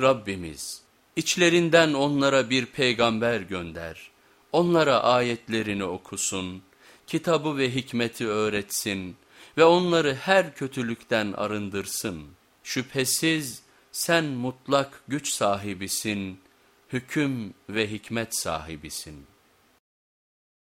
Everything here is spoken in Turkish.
Rabbimiz içlerinden onlara bir peygamber gönder. Onlara ayetlerini okusun, kitabı ve hikmeti öğretsin ve onları her kötülükten arındırsın. Şüphesiz sen mutlak güç sahibisin, hüküm ve hikmet sahibisin.''